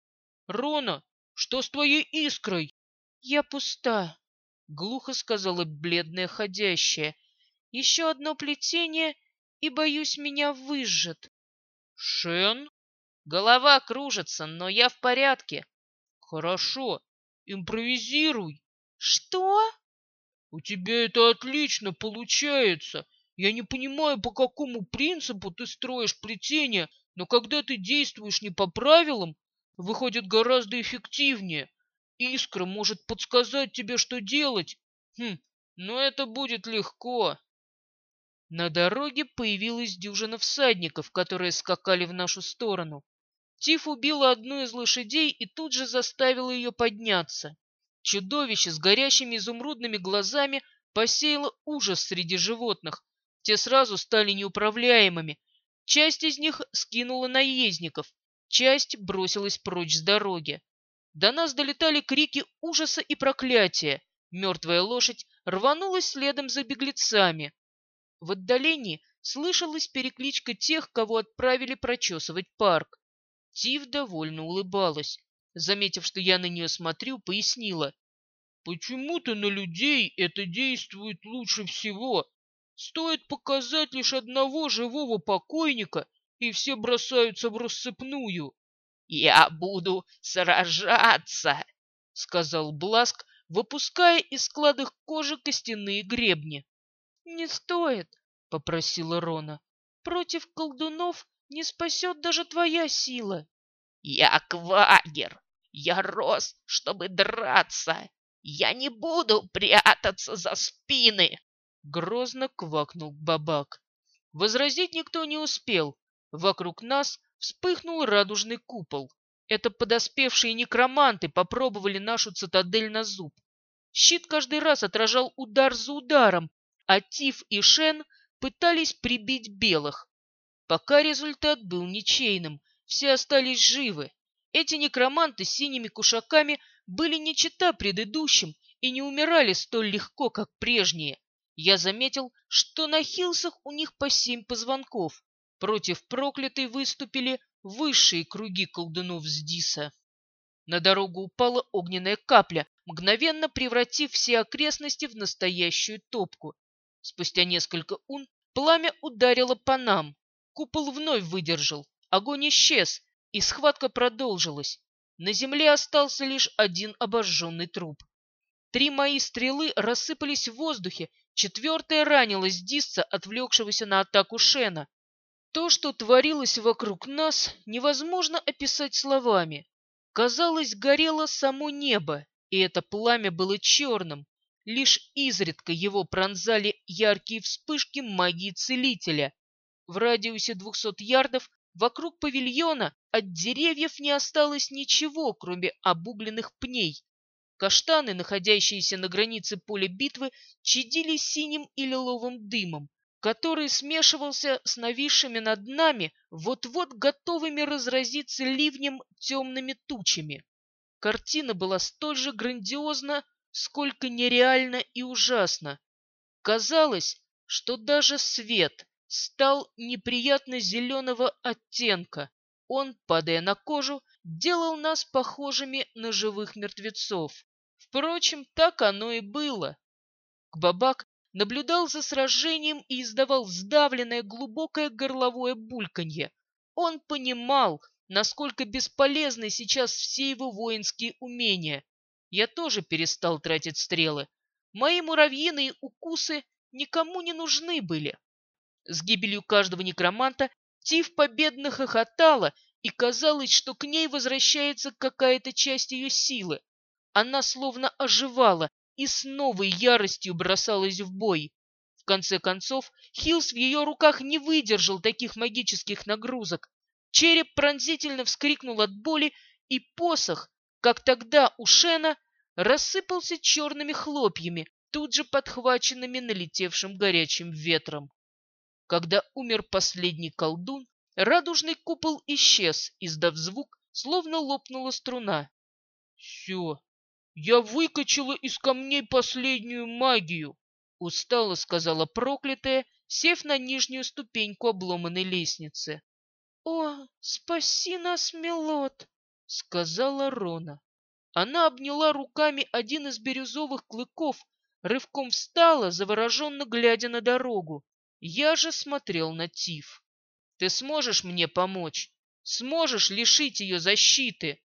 Speaker 4: Рона, что с твоей искрой?
Speaker 1: Я пуста, глухо сказала бледная ходящая. Еще одно плетение, и, боюсь, меня выжжет.
Speaker 4: Шен?
Speaker 3: Голова кружится, но я в порядке.
Speaker 4: Хорошо, импровизируй.
Speaker 3: Что?
Speaker 4: У тебя это отлично получается. Я не понимаю, по какому принципу ты строишь плетение, но когда ты действуешь не по правилам, выходит гораздо эффективнее. Искра может подсказать тебе, что делать. Хм, но это будет легко.
Speaker 2: На дороге появилась дюжина всадников, которые скакали в нашу сторону. Тиф убила одну из лошадей и тут же заставила ее подняться. Чудовище с горящими изумрудными глазами посеяло ужас среди животных. Те сразу стали неуправляемыми. Часть из них скинула наездников, часть бросилась прочь с дороги. До нас долетали крики ужаса и проклятия. Мертвая лошадь рванулась следом за беглецами. В отдалении слышалась перекличка тех, кого отправили прочесывать парк. Тив довольно улыбалась. Заметив, что я на нее смотрю, пояснила. «Почему-то на людей это действует лучше всего. Стоит показать лишь одного живого покойника, и все бросаются в рассыпную».
Speaker 3: «Я буду сражаться», — сказал Бласк, выпуская из складок кожи костяные гребни.
Speaker 4: «Не стоит», — попросила Рона. «Против колдунов не спасет даже твоя сила».
Speaker 3: «Я квагер. Я рос, чтобы драться. Я не буду прятаться за спины!»
Speaker 2: Грозно квакнул Бабак. Возразить никто не успел. Вокруг нас вспыхнул радужный купол. Это подоспевшие некроманты попробовали нашу цитадель на зуб. Щит каждый раз отражал удар за ударом, а Тиф и Шен пытались прибить белых. Пока результат был ничейным, все остались живы. Эти некроманты с синими кушаками были не чета предыдущим и не умирали столь легко, как прежние. Я заметил, что на хилсах у них по семь позвонков. Против проклятой выступили высшие круги колдунов с Диса. На дорогу упала огненная капля, мгновенно превратив все окрестности в настоящую топку. Спустя несколько ун пламя ударило по нам. Купол вновь выдержал, огонь исчез, и схватка продолжилась. На земле остался лишь один обожженный труп. Три мои стрелы рассыпались в воздухе, четвертая ранилась Дисца, отвлекшегося на атаку Шена. То, что творилось вокруг нас, невозможно описать словами. Казалось, горело само небо, и это пламя было черным. Лишь изредка его пронзали яркие вспышки магии целителя, в радиусе двухсот ярдов вокруг павильона от деревьев не осталось ничего, кроме обугленных пней. Каштаны, находящиеся на границе поля битвы, чадили синим и лиловым дымом, который смешивался с нависшими над нами, вот-вот готовыми разразиться ливнем темными тучами. Картина была столь же грандиозна, сколько нереальна и ужасна. Казалось, что даже свет, стал неприятно зеленого оттенка. Он, падая на кожу, делал нас похожими на живых мертвецов. Впрочем, так оно и было. Кбабак наблюдал за сражением и издавал сдавленное глубокое горловое бульканье. Он понимал, насколько бесполезны сейчас все его воинские умения. Я тоже перестал тратить стрелы. Мои муравьиные укусы никому не нужны были. С гибелью каждого некроманта Тиф победно хохотала, и казалось, что к ней возвращается какая-то часть ее силы. Она словно оживала и с новой яростью бросалась в бой. В конце концов, Хилс в ее руках не выдержал таких магических нагрузок. Череп пронзительно вскрикнул от боли, и посох, как тогда у Шена, рассыпался черными хлопьями, тут же подхваченными налетевшим горячим ветром. Когда умер последний колдун, радужный купол исчез, издав звук, словно лопнула струна. «Все, я выкачала из камней последнюю магию», — устало сказала проклятая, сев на нижнюю ступеньку обломанной лестницы.
Speaker 4: «О, спаси нас, Мелот!» — сказала Рона.
Speaker 2: Она обняла руками один из бирюзовых клыков, рывком встала, завороженно глядя на дорогу. Я же смотрел на Тиф. Ты сможешь мне помочь? Сможешь лишить ее защиты?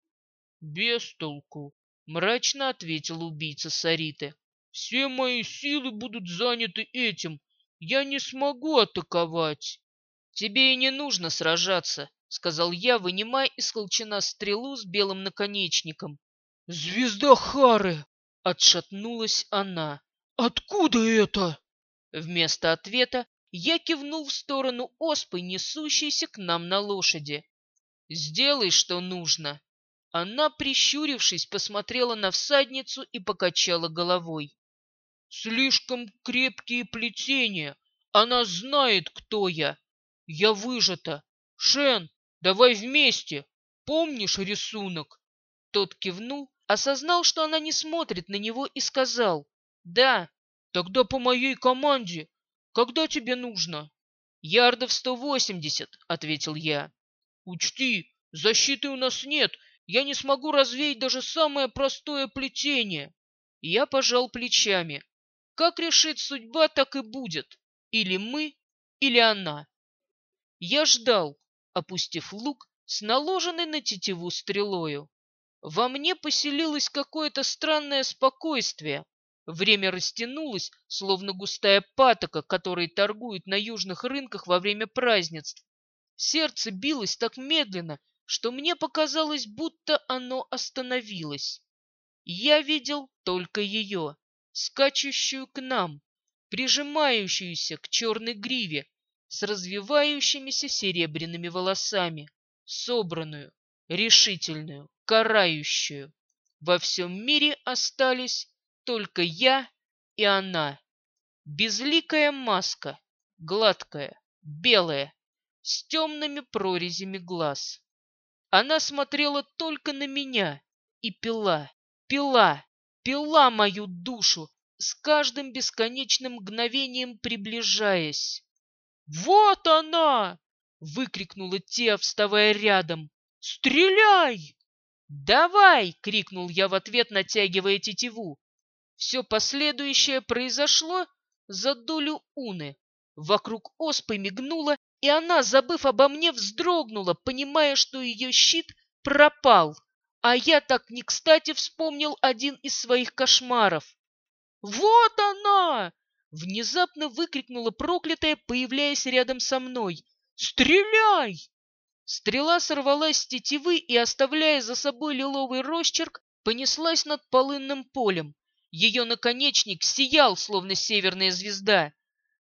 Speaker 2: Без толку, мрачно ответил убийца Сариты. Все мои силы будут заняты этим. Я не смогу атаковать. Тебе и не нужно сражаться, сказал я, вынимая из колчана стрелу с белым наконечником. Звезда Хары! Отшатнулась она. Откуда это? Вместо ответа
Speaker 4: я кивнул в сторону оспы, несущейся к нам на лошади. «Сделай, что нужно». Она, прищурившись, посмотрела на всадницу и покачала головой. «Слишком крепкие плетения. Она знает, кто я. Я выжата. Шен, давай вместе. Помнишь рисунок?» Тот кивнул, осознал, что она не смотрит на него и сказал «Да». «Тогда по моей команде когда тебе нужно? Ярдов сто восемьдесят, ответил я. Учти, защиты у нас нет. Я не смогу развеять даже самое простое плетение. Я пожал плечами. Как решит судьба, так и будет. Или мы, или она. Я ждал, опустив лук с наложенной на тетиву стрелою. Во мне поселилось какое-то странное спокойствие. Время растянулось, словно густая патока, которой торгуют на южных рынках во время празднеств. Сердце билось так медленно, что мне показалось, будто оно остановилось. Я видел только ее, скачущую к нам, прижимающуюся к черной гриве, с развивающимися серебряными волосами, собранную, решительную, карающую. Во всем мире остались только я и она. Безликая маска, гладкая, белая, с темными прорезями глаз. Она смотрела только на меня и пила, пила, пила мою душу, с каждым бесконечным мгновением приближаясь. «Вот она!» — выкрикнула Теа, вставая рядом. «Стреляй!» «Давай!» — крикнул я в ответ, натягивая тетиву. Все последующее произошло за долю уны. Вокруг оспы мигнуло, и она, забыв обо мне, вздрогнула, понимая, что ее щит пропал. А я так не кстати вспомнил один из своих кошмаров. «Вот она!» — внезапно выкрикнула проклятая, появляясь рядом со мной. «Стреляй!» Стрела сорвалась с тетивы и, оставляя за собой лиловый росчерк, понеслась над полынным полем. Ее наконечник сиял, словно северная звезда.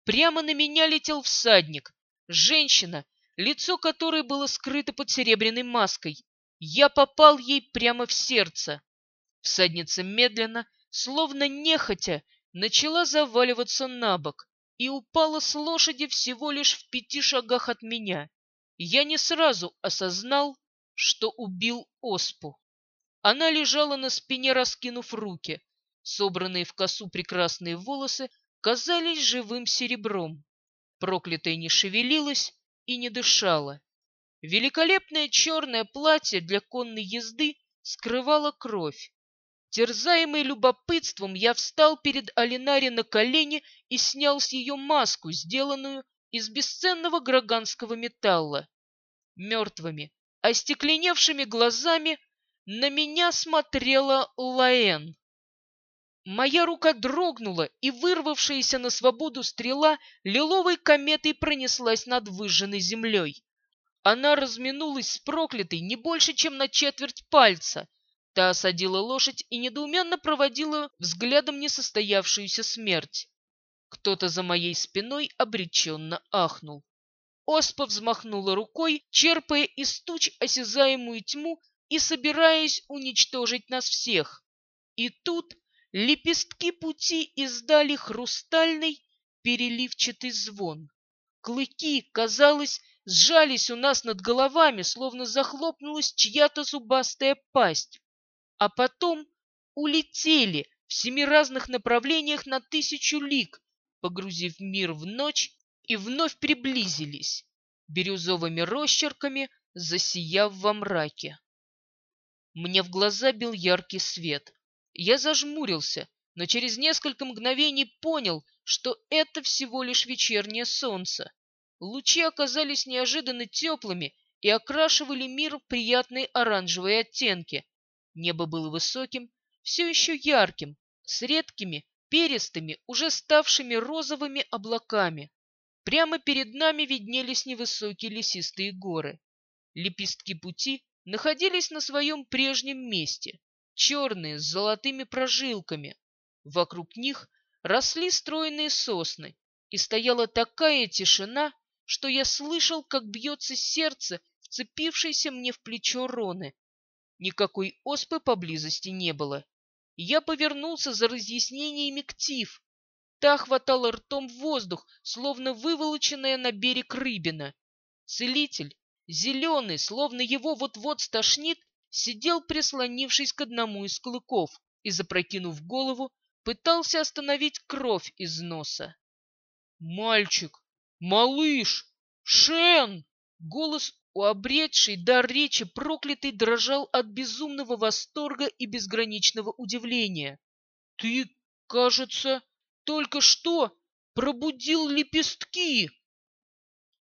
Speaker 4: Прямо на меня летел всадник. Женщина, лицо которой было скрыто под серебряной маской. Я попал ей прямо в сердце. Всадница медленно, словно нехотя, начала заваливаться на бок и упала с лошади всего лишь в пяти шагах от меня. Я не сразу осознал, что убил оспу. Она лежала на спине, раскинув руки. Собранные в косу прекрасные волосы казались живым серебром. Проклятая не шевелилась и не дышала. Великолепное черное платье для конной езды скрывало кровь. Терзаемый любопытством, я встал перед Алинари на колени и снял с ее маску, сделанную из бесценного граганского металла. Мертвыми, остекленевшими глазами на меня смотрела Лаэн. Моя рука дрогнула, и вырвавшаяся на свободу стрела лиловой кометой пронеслась над выжженной землей. Она разминулась с проклятой не больше, чем на четверть пальца. Та осадила лошадь и недоуменно проводила взглядом несостоявшуюся смерть. Кто-то за моей спиной обреченно ахнул. Оспа взмахнула рукой, черпая из туч осязаемую тьму и собираясь уничтожить нас всех. И тут Лепестки пути издали хрустальный переливчатый звон. Клыки, казалось, сжались у нас над головами, словно захлопнулась чья-то зубастая пасть. А потом улетели в семи разных направлениях на тысячу лиг, погрузив мир в ночь, и вновь приблизились, бирюзовыми росчерками засияв во мраке. Мне в глаза бил яркий свет. Я зажмурился, но через несколько мгновений понял, что это всего лишь вечернее солнце. Лучи оказались неожиданно теплыми и окрашивали мир в приятные оранжевые оттенки. Небо было высоким, все еще ярким, с редкими, перистыми, уже ставшими розовыми облаками. Прямо перед нами виднелись невысокие лесистые горы. Лепестки пути находились на своем прежнем месте, черные, с золотыми прожилками. Вокруг них росли стройные сосны, и стояла такая тишина, что я слышал, как бьется сердце, вцепившееся мне в плечо Роны. Никакой оспы поблизости не было. Я повернулся за разъяснениями к Тиф. Та хватала ртом воздух, словно выволоченная на берег рыбина. Целитель, зеленый, словно его вот-вот стошнит, сидел, прислонившись к одному из клыков и, запрокинув голову, пытался остановить кровь из носа. «Мальчик! Малыш! Шен!» Голос у обретшей дар речи проклятый дрожал от безумного восторга и безграничного удивления. «Ты, кажется, только что пробудил лепестки!»